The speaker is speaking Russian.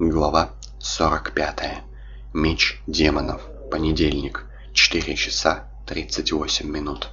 Глава 45. Меч демонов. Понедельник. 4 часа 38 минут.